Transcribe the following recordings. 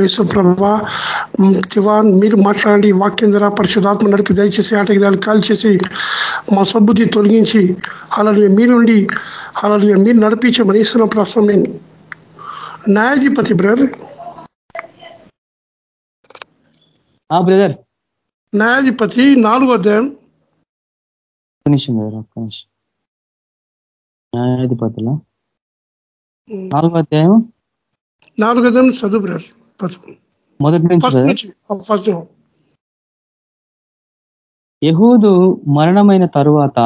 యేసు ప్రభా దివాన్ మీరు మాట్లాడి వాక్యం ద్వారా పరిశుధాత్మ నడిపి దయచేసి ఆటగిదాలు కాల్చేసి మా సబ్బుద్ధి తొలగించి అలాగే మీ నుండి అలాగే మీరు నడిపించమని ఇస్తున్న ప్రశ్న న్యాయాధిపతి బ్రదర్. బ్రదర్. న్యాయాధిపతి నాలుగో అధ్యాయం. న్యాయాధిపతుల నాలుగో అధ్యాయం. నాలుగో అధ్యాయం చదువు బ్రదర్. మొదటి నుంచి ఫస్ట్ యహూదు మరణమైన తరువాత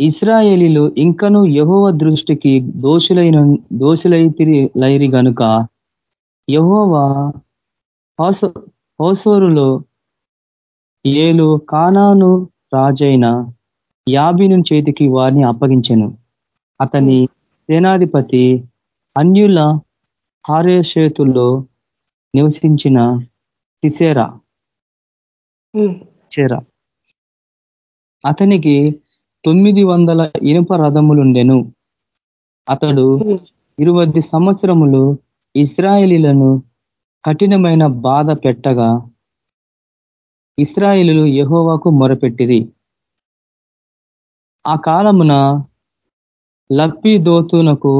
ఇస్రాయేలీలు ఇంకను యహోవ దృష్టికి దోషులైన దోషులైతిరి గనుక యహోవ హోసోరులో ఏలు కానాను రాజైన యాబిను చేతికి వారిని అప్పగించెను. అతని సేనాధిపతి అన్యుల హారేషేతుల్లో నివసించిన తిసేరా. చేరా అతనికి తొమ్మిది వందల ఇనుప రథములుండెను. అతడు ఇరువై సంవత్సరములు ఇస్రాయేలీలను కఠినమైన బాధ పెట్టగా ఇస్రాయేలీలు యహోవాకు మొరపెట్టిరి. ఆ కాలమున లప్పిదోతునకు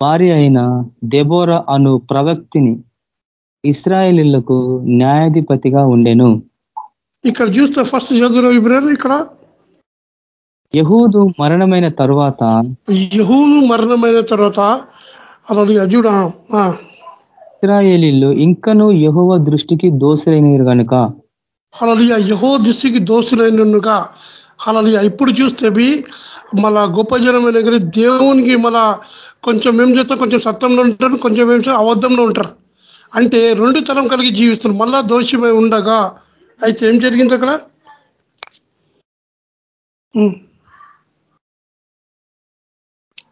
భార్య అయిన దెబోర అను ప్రవక్తిని ఇస్రాయేలీలకు న్యాయాధిపతిగా ఉండెను. ఇక్కడ చూస్తే ఫస్ట్ చదువు బ్రదర్ ఇక్కడ. యహూదు మరణమైన తరువాత యహూదు మరణమైన తర్వాత అలాగే అజుడ ఇస్రాయేలీలు ఇంకనూ యహోవ దృష్టికి దోషులైనరు కనుక అలా యహో దృష్టికి దోషులైనగా అలా ఇప్పుడు చూస్తే మళ్ళా గొప్ప జనమైన దేవునికి మళ్ళా కొంచెం ఏం చేస్తాం కొంచెం సత్యంలో ఉంటారు కొంచెం ఏం చేస్తాం అబద్ధంలో ఉంటారు. అంటే రెండు తరం కలిగి జీవిస్తున్నారు మళ్ళా దోషమై ఉండగా అయితే ఏం జరిగింది అక్కడ?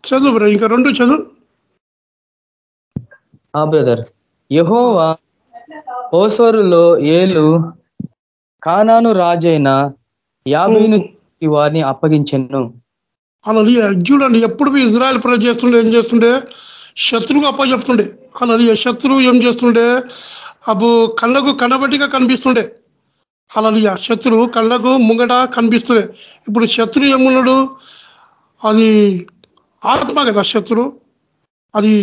చదువు బ్రో ఇంకా రెండు చదువు. బ్రదర్. యహోవా ఓసోరులో ఏలు కానాను రాజైన యాభైను వారిని అప్పగించను. అలా చూడండి ఎప్పుడు ఇజ్రాయల్ ప్రజలు చేస్తుండే ఏం చేస్తుండే? శత్రువుగా అప్ప చెప్తుండే అలా శత్రువు ఏం చేస్తుండే? అబ్బు కళ్ళకు కనబట్టిగా కనిపిస్తుండే. అలా శత్రువు కళ్ళకు ముంగట కనిపిస్తుండే. ఇప్పుడు శత్రువు ఏమున్నాడు? అది ఆత్మ కదా శత్రు అది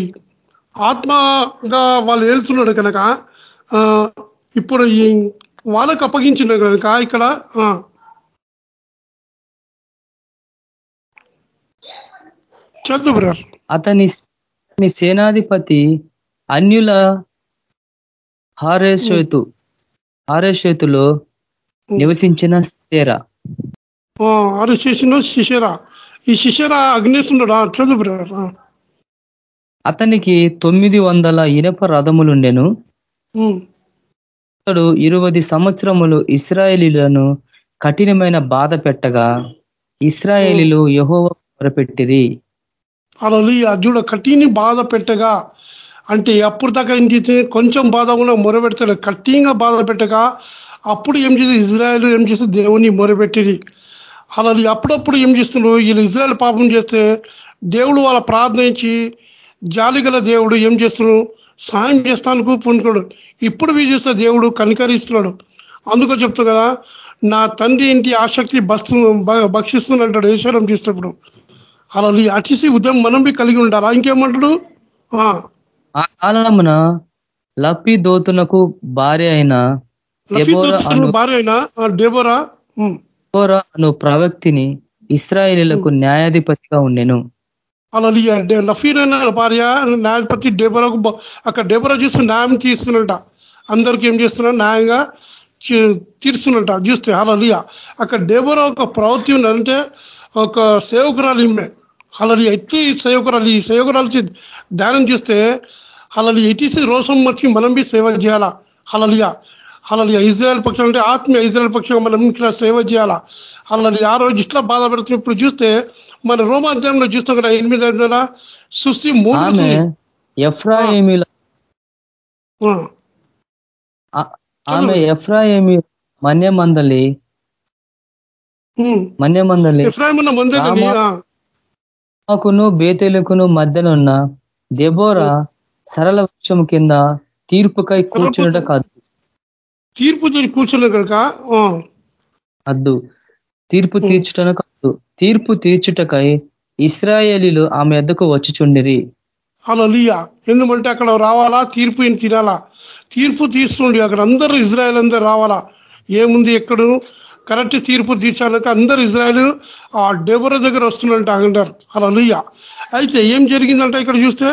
ఆత్మగా వాళ్ళు వెళ్తున్నాడు కనుక ఇప్పుడు ఈ వాళ్ళకు అప్పగించిన కనుక ఇక్కడ చదువు అతని సేనాధిపతి అన్యుల హారేశ్వేతు హారేశ్వేతులో నివసించిన శిషేరా శిశేరా. ఈ శిశేరా అగ్నేశుడు చదువు అతనికి తొమ్మిది వందల ఇనప రథములుండెను. అతడు ఇరువది సంవత్సరములు ఇస్రాయేలీలను కఠినమైన బాధ పెట్టగా ఇస్రాయేలీలు యహోవ మొరపెట్టిరి. అలా అర్జున కఠిని బాధ పెట్టగా అంటే అప్పుడు దాకా ఏం చేస్తే కొంచెం బాధ కూడా మొరపెడతాడు. కఠినంగా బాధ పెట్టగా అప్పుడు ఏం చేసి ఇజ్రాయల్ ఏం చేస్తే దేవుని మొరబెట్టిది అలా అప్పుడప్పుడు ఏం చేస్తున్నారు వీళ్ళు ఇజ్రాయల్ పాపం చేస్తే దేవుడు వాళ్ళ ప్రార్థించి జాలిగల దేవుడు ఏం చేస్తున్నాడు? సాయం చేస్తాను పూనుకోడు ఇప్పుడు వీ చూస్తే దేవుడు కనికరిస్తున్నాడు. అందుకో చెప్తా కదా నా తండ్రి ఇంటి ఆసక్తి బస్తు భక్షిస్తుందంటాడు ఈశ్వరం చూసినప్పుడు అలా అతిశి ఉదయం మనం కలిగి ఉండాలా? ఇంకేమంటాడు? ఆ కాలమున లప్పి దోతునకు భార్య అయిన భార్య అయిన డెబోరా అను ప్రవక్తిని ఇస్రాయేలీలకు న్యాయాధిపతిగా ఉండెను. అలా లఫీర్ అయిన భార్య న్యాయపతి డేబరాకు అక్కడ డేబరా చూస్తే న్యాయం తీస్తున్నట అందరికి ఏం చేస్తున్నా న్యాయంగా తీరుస్తున్నట. చూస్తే అలలియ. అక్కడ డేబరా ఒక ప్రవృత్తి ఉందంటే ఒక సేవకురాలు ఇమ్మే అలలి ఎత్తి సేవకురాలు ఈ సేవకురాలు ధ్యానం చేస్తే అలలి ఎటీసీ రోషం వచ్చి మనం బి సేవ చేయాలా అలలియ అలలియ ఇజ్రాయల్ పక్షం అంటే ఆత్మీయ ఇజ్రాయల్ పక్షంగా మనం ఇక్కడ సేవ చేయాలా అలలి ఆ రోజు ఇట్లా బాధపడుతున్నప్పుడు చూస్తే మన రోమాధ్యాయంలో చూస్తాం కదా ఎనిమిది వందల సృష్టి మూడు ఎఫ్రాయిమీల ఆమె ఎఫ్రాయిమి మన్యమందలి మన్యమందలి మాకును బేతెలుకును మధ్యనున్న దెబోరా సరళ వృక్షం కింద తీర్పుకై కూర్చునుట కాదు. తీర్పు తీరి కూర్చున్న కనుక అద్దు తీర్పు తీర్చుటను కాదు. తీర్పు తీర్చుటకై ఇస్రాయేలీలు ఆమె ఎద్దకు వచ్చిచుండిరి. అలా లియా ఎందుకంటే అక్కడ రావాలా? తీర్పు తినాలా? తీర్పు తీస్తుండి అక్కడ అందరూ ఇజ్రాయెల్ అందరూ రావాలా? ఏముంది ఎక్కడు? కరెక్ట్ తీర్పు తీర్చాలక అందరు ఇజ్రాయెల్ ఆ డెబర దగ్గర వస్తున్నట్టు అంటారు. అలా అయితే ఏం జరిగిందంటే ఇక్కడ చూస్తే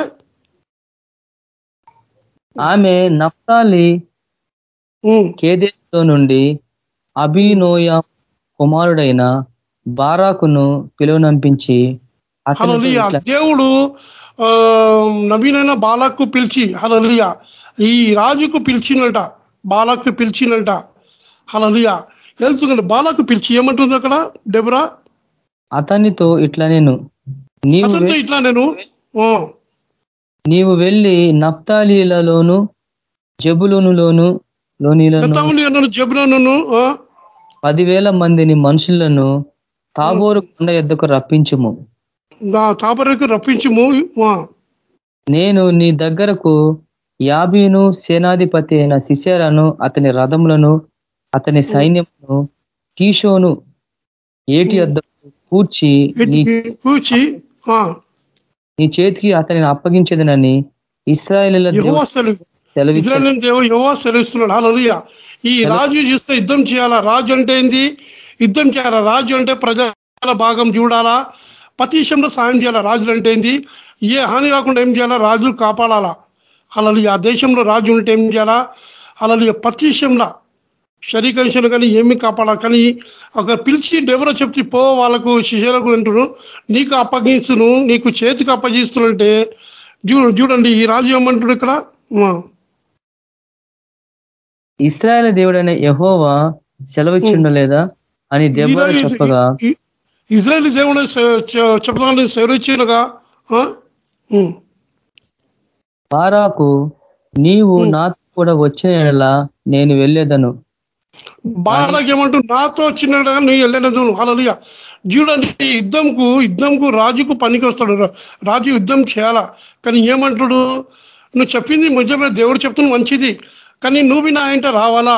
ఆమె నఫ్తాలి కేదేశంలో నుండి అభినోయ కుమారుడైన బారాకును పిలువనంపించి దేవుడు ఆ, నవీనైన బాలక్కు పిలిచి హలలియా ఈ రాజుకు పిలిచినట బాలక్కు పిలిచినట హలలియా వెళ్తుందండి బాలకు పిలిచి ఏమంటుంది అక్కడ డెబరా? అతనితో ఇట్లా నేను ఇట్లా నేను నీవు వెళ్ళి నప్తాలీలలోను జబులోనులోను లోనిలను జబులను పదివేల మందిని మనుషులను తాబోరు కొండ ఎద్దకు రప్పించుము. నా తాపరకు రప్పించుము నేను నీ దగ్గరకు యాబీను సేనాధిపతి అయిన సిసేరాను అతని రథములను అతని సైన్యమును కీషోను ఏటి అద్దకు కూర్చి కూర్చి నీ చేతికి అతనిని అప్పగించదనని దేవుడు యెహోవా సెలవిస్తున్నాడు. ఈ రాజు చూస్తే యుద్ధం చేయాలా? రాజు అంటే ఏంది? యుద్ధం చేయాలా? రాజు అంటే ప్రజల భాగం చూడాలా? విషయంలో సాయం చేయాలా? రాజులు అంటే ఏంది? ఏ హాని రాకుండా ఏం చేయాలా? రాజు కాపాడాలా? అలాది ఆ దేశంలో రాజు ఉంటే ఏం చేయాలా? అలాది ప్రతి విషయంలో శరీర విషయంలో కానీ ఏమి కాపాడాలి? కానీ ఒక పిలిచి డెవరో చెప్తే పో వాళ్ళకు శిష్యులకు అంటును నీకు అప్పగిస్తును నీకు చేతికి అప్పగిస్తున్నంటే చూడు చూడండి ఈ రాజు ఏమంటుడు ఇక్కడ. ఇస్రాయేల్ దేవుడైన యహోవా సెలవిచ్చిండలేదా అని దెబ్బ ఈరోజు చెప్పగా? ఇజ్రాయెల్ దేవుడు చెప్పడానికి సెలవిచ్చినగా బారాకు నీవు నాతో కూడా వచ్చిన నేను వెళ్ళేదను. బాలకి ఏమంటూ నాతో చిన్నగా నువ్వు వెళ్ళలేదు. అలలియ చూడండి యుద్ధంకు యుద్ధంకు రాజుకు పనికి వస్తాడు రాజు యుద్ధం చేయాలా? కానీ ఏమంటాడు? నువ్వు చెప్పింది నిజమే దేవుడు చెప్తుంది మంచిది. కానీ నువ్వు నా ఇంట రావాలా?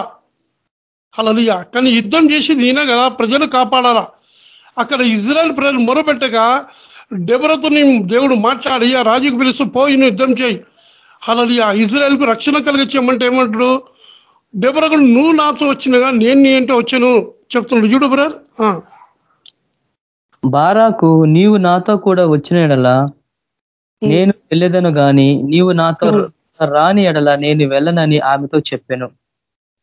అలలియ కానీ యుద్ధం చేసేది ఈయన కదా ప్రజలు కాపాడాలా? అక్కడ ఇజ్రాయెల్ ప్రజలు మొరపెట్టగా డెబరతో దేవుడు మాట్లాడి ఆ రాజుకు పిలుస్తూ పోయి నువ్వు యుద్ధం చేయి. అలలియ ఇజ్రాయెల్కు రక్షణ కలిగించమంటే ఏమంటాడు? డెబరకు నువ్వు నాతో వచ్చినగా నేను నీ ఏంటో వచ్చాను చెప్తున్నాడు. చూడు బ్రదర్. బారాకు నీవు నాతో కూడా వచ్చిన ఎడల నేను వెళ్ళేదను గాని నీవు నాతో రాని ఎడల నేను వెళ్ళనని ఆమెతో చెప్పాను.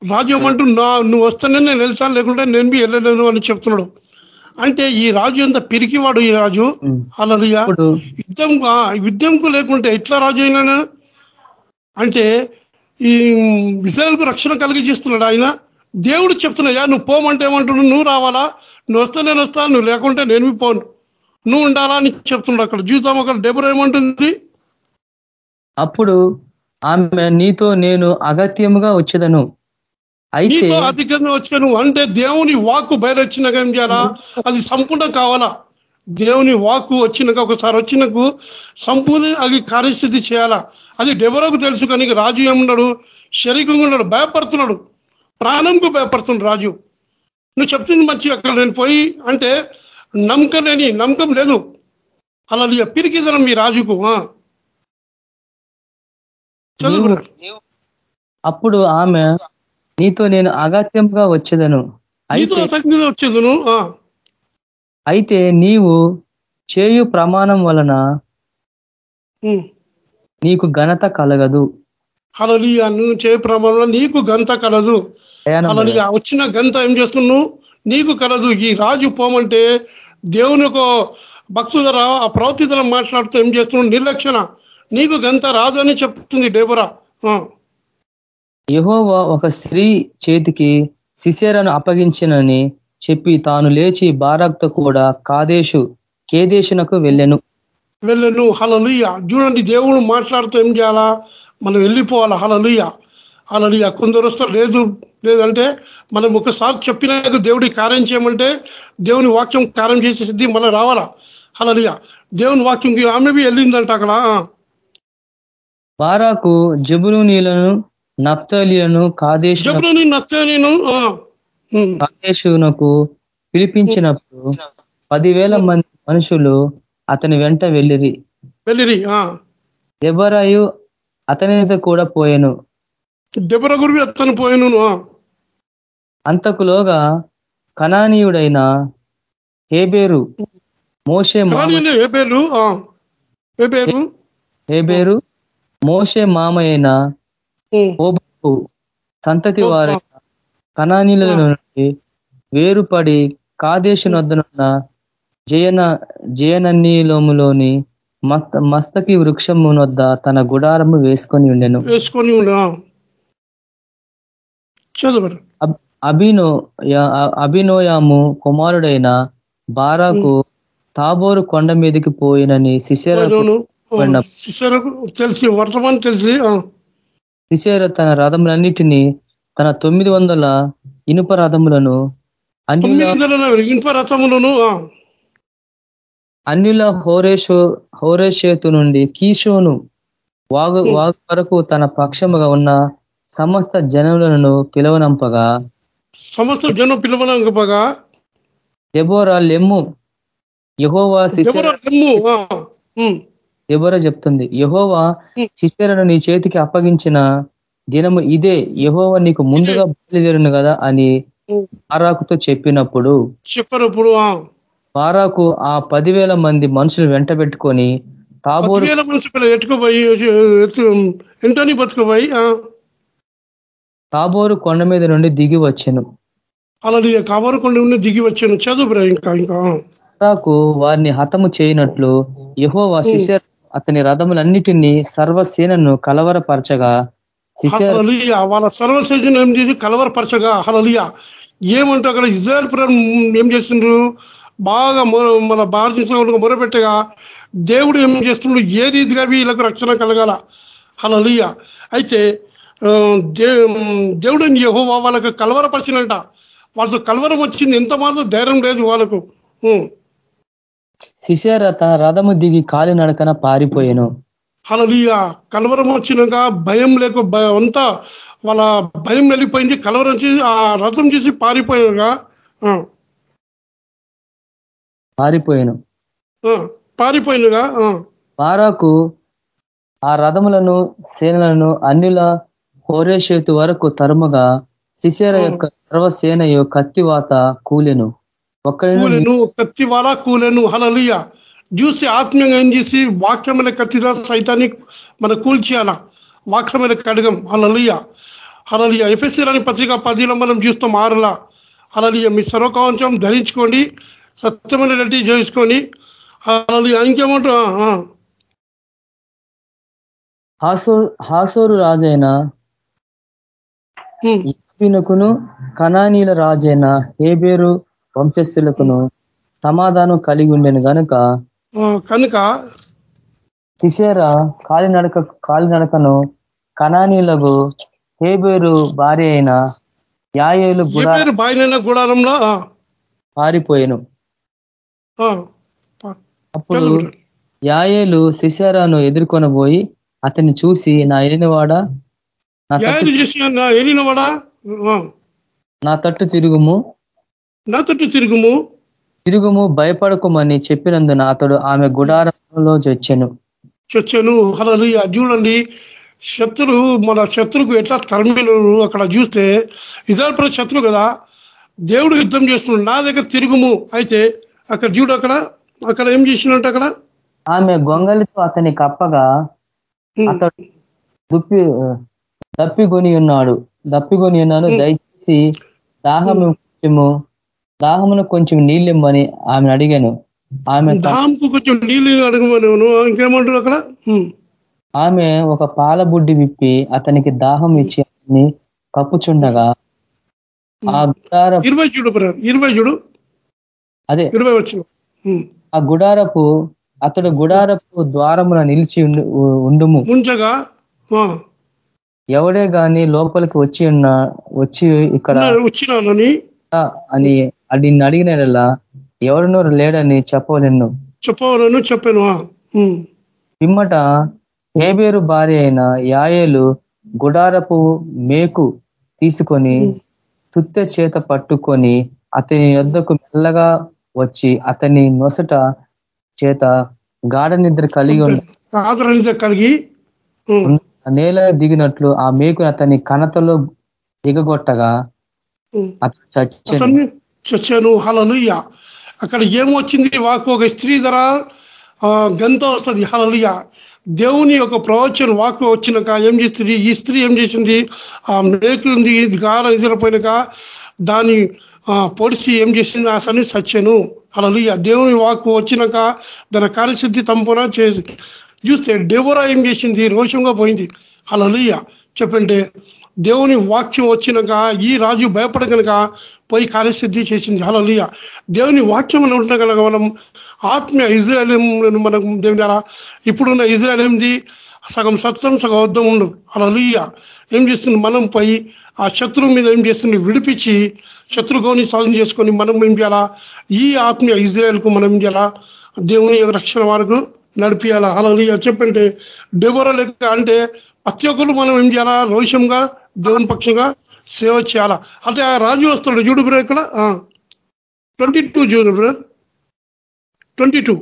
రాజు ఏమంటూ నా నువ్వు వస్తేనే నేను వెళ్తాను లేకుంటే నేను బి వెళ్ళలేను అని చెప్తున్నాడు. అంటే ఈ రాజు ఎంత పిరికివాడు ఈ రాజు. ఇప్పుడు యుద్ధం యుద్ధంకు లేకుంటే ఎట్లా రాజు అయినా అంటే ఈ ఇజ్రాయల్కు రక్షణ కలిగించేస్తున్నాడు ఆయన. దేవుడు చెప్తున్నాయా నువ్వు పోమంటే ఏమంటున్నావు? నువ్వు రావాలా? నువ్వు వస్తే నేను వస్తాను నువ్వు లేకుంటే నేను పోను. నువ్వు ఉండాలా? అని చెప్తున్నాడు అక్కడ. జీవితం అక్కడ. డెబర్ ఏమంటుంది? అప్పుడు ఆమె నీతో నేను అగత్యముగా వచ్చేదను. అయితే నీతో అధికంగా వచ్చాను అంటే దేవుని వాక్కు బయలుచ్చినాక ఏం చేయాలా? అది సంపూర్ణ కావాలా? దేవుని వాక్కు వచ్చినాక ఒకసారి వచ్చినకు సంపూర్ణ అది కార్యస్థితి చేయాలా? అది డెవరకు తెలుసు కానీ రాజు ఏమున్నాడు శరీరంగా ఉన్నాడు భయపడుతున్నాడు. ప్రాణంకు భయపడుతున్నాడు రాజు. నువ్వు చెప్తుంది మంచి అక్కడ నేను పోయి అంటే నమ్మకం లేని నమ్మకం లేదు. అలా పిరికిదనం మీ రాజుకు అప్పుడు ఆమె నీతో నేను అగత్యంగా వచ్చేదను. వచ్చేదును ఆ. అయితే నీవు చేయు ప్రమాణం వలన. నీకు ఘనత కలగదు. హలలియ నువ్వు చే ప్రమాణంలో నీకు గంత కలదు. హలలియ వచ్చిన గంత ఏం చేస్తున్నావు? నీకు కలదు. ఈ రాజు పోమంటే దేవుని ఒక భక్తుల ఆ ప్రవృత్తితో మాట్లాడుతూ ఏం చేస్తున్నావు? నిర్లక్షణ నీకు గంత రాదు అని చెప్తుంది డేబరా. యెహోవా ఒక స్త్రీ చేతికి సిసేరను అప్పగించినని చెప్పి తాను లేచి బారాక్తో కూడా కాదేశు కేదేశునకు వెళ్ళెను. వెళ్ళను. హలలుయ చూడండి దేవుడు మాట్లాడుతూ ఏం చేయాలా? మనం వెళ్ళిపోవాలా? హలలుయ హలలుయ కొందరు వస్తారు. లేదు లేదంటే మనం ఒకసారి చెప్పినాక దేవుడి కార్యం చేయమంటే దేవుని వాక్యం కార్యం చేసే సిద్ధి మళ్ళీ రావాలా? హలలుయ దేవుని వాక్యం ఆమె బి వెళ్ళిందంట అక్కడ. బారాకు జబులూనీలను నప్తలియను కాదేశు ఉమ్, కాదేశునకు పిలిపించినప్పుడు పదివేల మంది మనుషులు అతని వెంట వెళ్ళిరి. వెళ్ళిరి. దెబరాయు అతనితో కూడా పోయెను. దెబ్బర గురి అతను పోయాను. అంతకులోగా కనానీయుడైన హేబేరు మోషే హేబేరు మోషే మామయ్యన ఓబు సంతతి వారైన కనానీల నుండి వేరుపడి కాదేశు నొద్దనున్న జయన జయనన్నీలోములోని మస్త మస్తకి వృక్షము నొద్ద తన గుడారము వేసుకొని ఉండెను. వేసుకొని. చదువు అభినో అభినోయాము కుమారుడైన బారాకు తాబోరు కొండ మీదకి పోయినని శిశేర పోయినాను. శిష్యులకు తెలిసి వర్తమానం తెలిసి శిశేర తన రథములన్నిటినీ తన తొమ్మిది వందల ఇనుప రథములను ఇనుప రథములను అన్యుల హోరేషో హోరేషేతు నుండి కీషోను వాగు వాగు వరకు తన పక్షముగా ఉన్న సమస్త జనములను పిలవనంపగా. సమస్త జనం పిలవనంగపగా దెబోరా లెమ్ము. యహోవా దెబోరా చెప్తుంది. యహోవా. శిశేరను నీ చేతికి అప్పగించిన దినము ఇదే. యహోవా నీకు ముందుగా బయలుదేరును కదా అని ఉమ్. బారాకుతో చెప్పినప్పుడు. చెప్పినప్పుడు బారాకు ఆ పదివేల మంది మనుషులు వెంట పెట్టుకొని తాబోరు ఎట్టుకుపోయి బతుకుపోయి తాబోరు కొండ మీద నుండి దిగి వచ్చెను. అలాది కావరకుండా ఉన్న దిగి వచ్చాను. చదువు ఇంకా ఇంకా. బారాకు వారిని హతము చేయనట్లు యహోవా శిశేర్ అతని రథములన్నిటినీ సర్వసేనను కలవరపరచగా వాళ్ళ సర్వసేజన్ ఏం చేసి కలవరపరచగా హలలియా ఏమంటే అక్కడ ఇజ్రాయల్ ఏం చేస్తుండ్రు? బాగా మన భారతదేశంలో మొరపెట్టగా దేవుడు ఏం చేస్తుండ్రు ఏ రీతిగా వీళ్ళకు రక్షణ కలగాల? హలలియా అయితే దేవుడు యెహోవా వాళ్ళకు కలవరపరిచినట. వాళ్ళతో కలవరం వచ్చింది. ఎంత మాత్రం ధైర్యం లేదు వాళ్ళకు. శిశేర తన రథము దిగి కాలి నడకన పారిపోయెను. హలలియా కలవరం వచ్చినాక భయం లేక అంతా వాళ్ళ భయం వెళ్ళిపోయింది. కలవరం వచ్చి ఆ రథం చూసి పారిపోయాగా ఆ, పారిపోయెను. పారిపోయినగా? ఆ, బారాకు ఆ రథములను సేనలను అన్యుల హోరేషేతు వరకు తరుముగా శిశేర యొక్క సర్వసేనయు కత్తివాత కూలెను. కూలెను కత్తివాల కూలెను హలలియా చూసి ఆత్మీయంగా ఏం చేసి వాక్యమైన కత్తిదా సైతాన్ని మన కూల్చేయాల? వాక్యమైన కడగం హలలియా హలలియా ఎఫ్ఎస్సీ రాని పత్రిక పదిలో మనం చూస్తాం ఆరులా. హలలియా మీ సర్వకవంశం ధరించుకోండి. సత్యమైన రెడ్డి చేసుకొని ఇంకేమంటారు. హాసో హాసోరు రాజైన ఉమ్. యాబీనుకును కనానీల రాజైన హేబేరు వంశస్థులకును సమాధానం కలిగి ఉండెను గనుక ఆ, కనుక శిశేర కాలినడక కాలినడకను కనానీలకు హేబేరు భార్య అయిన యాయేలు గుడారంలో పారిపోయెను. అప్పుడు. యాయేలు శిశేరాను ఎదుర్కొనబోయి అతన్ని చూసి నా ఏలినవాడా? నా తట్టు యాయలు చేసి నా తట్టు తిరుగుము. నా తట్టు తిరుగుము. తిరుగుము భయపడకుమని చెప్పినందున అతడు ఆమె గుడారంలో చొచ్చెను. చచ్చాను. చూడండి శత్రు మన శత్రుకు ఎట్లా తరిమిలు అక్కడ చూస్తే ఇజ్రాయల్ శత్రు కదా దేవుడు యుద్ధం చేస్తున్నాడు. నా దగ్గర తిరుగుము. అయితే అక్కడ చూడు అక్కడ అక్కడ ఏం చేసినట్టు అక్కడ? ఆమె గొంగలితో అతని కప్పగా అతడు దుప్పి దప్పిగొని ఉన్నాడు. దప్పిగొని ఉన్నాను దయచేసి దాహము కొంచెము దాహమును కొంచెం నీళ్ళిమ్మని ఆమె అడిగాను. ఆమె దాంకు కొంచెం నీళ్ళు అడగమని ఇంకేమంటాడు అక్కడ? ఆమె ఒక పాల బుడ్డి విప్పి అతనికి దాహం ఇచ్చి కప్పుచుండగా ఆ ఇరవై చూడు ఇరవై చూడు అదే. ఇరవై వచ్చిన ఉమ్, ఆ గుడారపు అతడు గుడారపు ద్వారమున నిలిచి ఉండు ఉండుము. ఆ, ఎవడే గాని లోపలికి వచ్చి ఉన్న వచ్చి ఇక్కడ వచ్చినానని అని? నిన్ను అడిగినలా ఎవరినో లేడని చెప్పవలెను చెప్పవాలని చెప్పాను పిమ్మట హేబేరు భార్య అయిన యాయేలు గుడారపు మేకు తీసుకొని తుత్తె చేత పట్టుకొని అతని యొద్దకు మెల్లగా వచ్చి అతని నొసట చేత గాఢ నిద్ర కలిగి కలిగి నేల దిగినట్లు ఆ మేకు అతని కనతలో దిగగొట్టగా. అతను చచ్చాను. హలలుయ్య అక్కడ ఏమొచ్చింది? వాకు ఒక స్త్రీ ధర గంత వస్తుంది. హలలుయ్య దేవుని యొక్క ప్రవచన వాకు వచ్చినాక ఏం చేస్తుంది? ఈ స్త్రీ ఏం చేసింది? ఆ మేకుంది గార ఎదిరిపోయినాక దాని పొడిచి ఏం చేసింది ఆ సత్యను అలా హలలుయ్య దేవుని వాకు వచ్చినాక దాని కార్యశుద్ధి తంపున చేసి చూస్తే డెబోరా ఏం చేసింది? రోషంగా పోయింది. హలలుయ్య చెప్పంటే దేవుని వాక్యం వచ్చినాక ఈ రాజు భయపడగనక పోయి కార్యసిద్ధి చేసింది. హలలుయ దేవుని వాక్యం ఉంటే కనుక మనం ఆత్మీయ ఇజ్రాయల్ మనం దేవుని ద్వారా ఇప్పుడున్న ఇజ్రాయల్ ఏంది సగం సత్యం సగం అర్థం ఉండు అలలీయ. ఏం చేస్తుంది? మనం పోయి ఆ శత్రువు మీద ఏం చేస్తుంది? విడిపించి శత్రుగోని సాధన చేసుకొని మనం ఏం చేయాలా? ఈ ఆత్మీయ ఇజ్రాయల్కు మనం ఏం చేయాలా? దేవుని రక్షణ వరకు నడిపియాలా? అలలీయ చెప్పంటే డెబోర లెక్క అంటే ప్రతి ఒక్కరు మనం ఏం చేయాలా? రోషంగా దేవుని పక్షంగా సేవ చేయాలా? అంటే ఆ రాజు వస్తాడు చూడు బ్రో ఇక్కడ. ట్వంటీ టూ చూడు bro. Twenty two.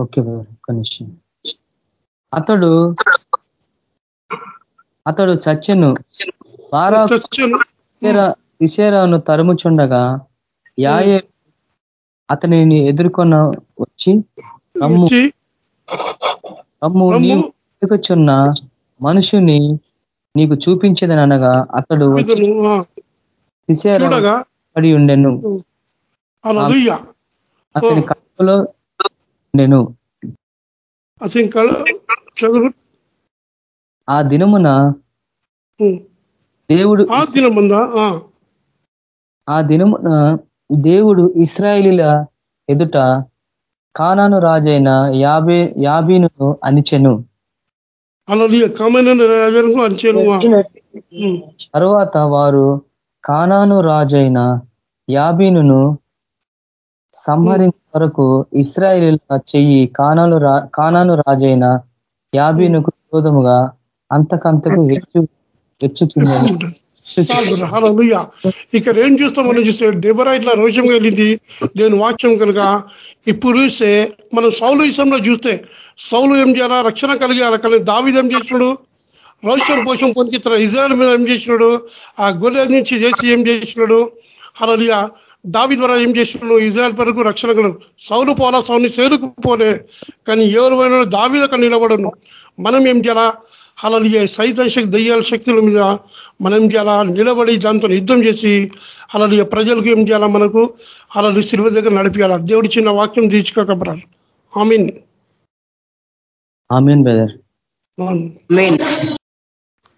Okay brother నిమిషం. అతడు అతడు చచ్చెను. బారా ఇసేరాను తరుముచుండగా యాయే అతనిని ఎదుర్కొన్న వచ్చి నీవు ఎదుగుచున్న మనుషుని నీకు చూపించేదని అనగా అతడు పడి ఉండెను. అతని కడుపులో ఉండెను. అతని చదువు? ఆ దినమున దేవుడు ఆ దినమందా? ఆ, ఆ దినమున దేవుడు ఇస్రాయేలీల ఎదుట కానాను రాజైన యాబే యాబీనును అనిచెను తరువాత వారు కానాను రాజైన యాబీనును సంహరించే వరకు ఇస్రాయేలీల చెయ్యి కానాను రా కానాను రాజైన యాబీనుకు విరోధముగా అంతకంతకు హెచ్చు చాలు బ్రదర్, హల్లెలూయా ఇక్కడ ఏం చూస్తాం మనం చూస్తే డెబరా ఇట్లా రోషంగా వెళ్ళింది దేవుని వాక్యం కనుక ఇప్పుడు చూస్తే మనం సౌలు విషయంలో చూస్తే సౌలు ఏం చేయాలా? రక్షణ కలిగాల కానీ దావిది ఏం చేసినాడు? రోషం పోషం పొనికి ఇజ్రాయల్ మీద ఏం చేసినాడు? ఆ గొర్రె నుంచి చేసి ఏం చేసినాడు? హలలియా దావి ద్వారా ఏం చేసినాడు ఇజ్రాయల్ వరకు రక్షణ సౌలు పోలా సౌని సేరుకు పోలే. కానీ ఎవరు పోయినా దావి అక్కడ నిలబడను. మనం ఏం చేయాలా? హలలియ సైతం శక్తి దయ్యాల శక్తుల మీద మనం ఏం చేయాలా? నిలబడి దాంతో యుద్ధం చేసి హలలియ ప్రజలకు ఏం చేయాలా మనకు? హలలి శిలువ దగ్గర నడిపించాలా దేవుడి చిన్న వాక్యం తీర్చుకోకపడాలి ఆమీన్. Amen brother.